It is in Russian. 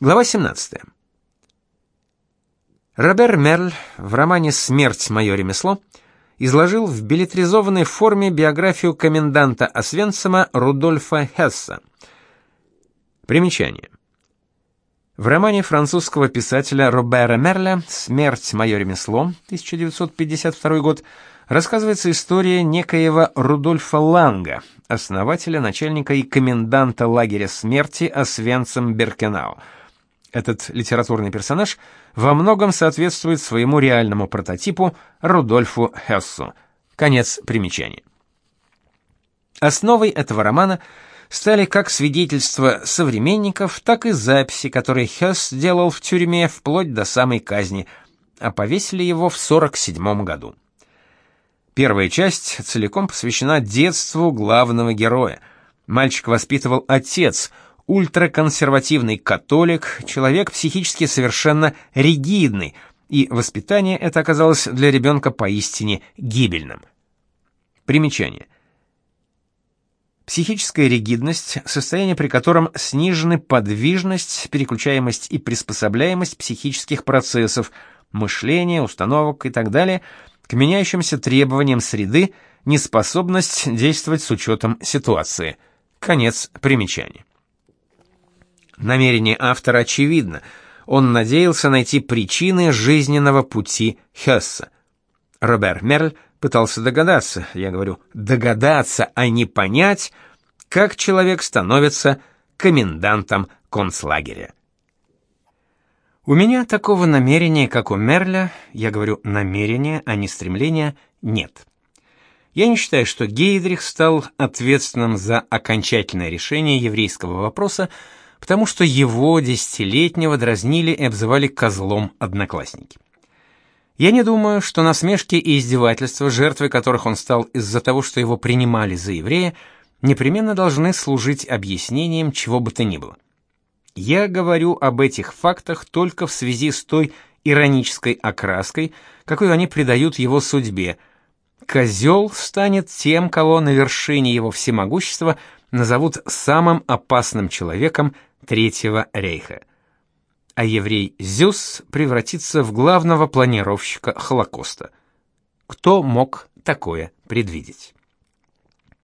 Глава 17. Робер Мерль в романе «Смерть. Мое ремесло» изложил в билетризованной форме биографию коменданта Освенцима Рудольфа Хесса. Примечание. В романе французского писателя Робера Мерля «Смерть. Мое ремесло» 1952 год рассказывается история некоего Рудольфа Ланга, основателя, начальника и коменданта лагеря смерти Освенцим-Беркенау. Этот литературный персонаж во многом соответствует своему реальному прототипу Рудольфу Хессу. Конец примечания. Основой этого романа стали как свидетельства современников, так и записи, которые Хесс делал в тюрьме вплоть до самой казни, а повесили его в 47 году. Первая часть целиком посвящена детству главного героя. Мальчик воспитывал отец, ультраконсервативный католик, человек психически совершенно ригидный, и воспитание это оказалось для ребенка поистине гибельным. Примечание. Психическая ригидность – состояние, при котором снижены подвижность, переключаемость и приспособляемость психических процессов, мышления, установок и так далее – к меняющимся требованиям среды, неспособность действовать с учетом ситуации. Конец примечания. Намерение автора очевидно. Он надеялся найти причины жизненного пути Хесса. Робер Мерль пытался догадаться, я говорю, догадаться, а не понять, как человек становится комендантом концлагеря. У меня такого намерения, как у Мерля, я говорю намерения, а не стремления, нет. Я не считаю, что Гейдрих стал ответственным за окончательное решение еврейского вопроса, потому что его десятилетнего дразнили и обзывали козлом одноклассники. Я не думаю, что насмешки и издевательства, жертвой которых он стал из-за того, что его принимали за еврея, непременно должны служить объяснением чего бы то ни было. Я говорю об этих фактах только в связи с той иронической окраской, какую они придают его судьбе. Козел станет тем, кого на вершине его всемогущества назовут самым опасным человеком Третьего рейха. А еврей Зюс превратится в главного планировщика Холокоста. Кто мог такое предвидеть?